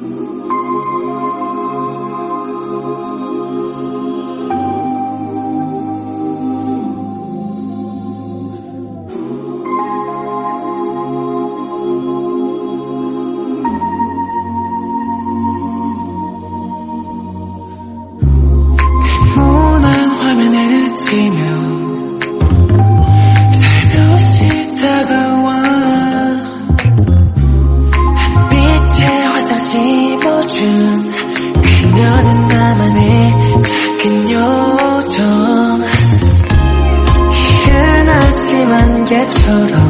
모 나만의 작은 요정. 희한하지만 개처럼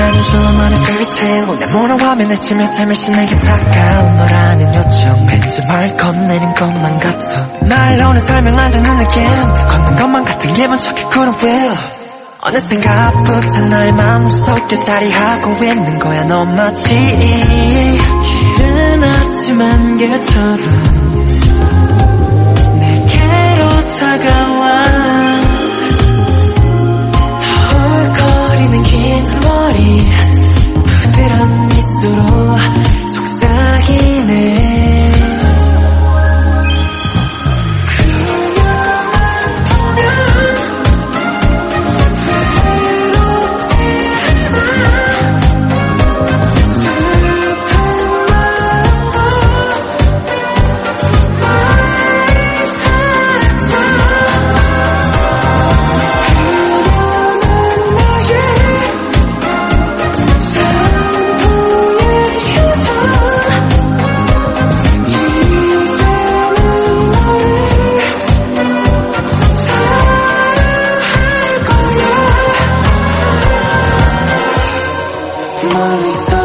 감지하는 조만한 fairytale 내 모난 화면에 치며 삶을 신나게 다가온 너라는 요청. 왠지 말 건네는 것만 같아. 날 너는 설명 안 되는 느낌. 걷는 것만 같은 기분 척해 couldn't feel 어느샌가부터 나의 마음속에 자리하고 있는 거야 너 마치 희한하지만 개처럼 Money.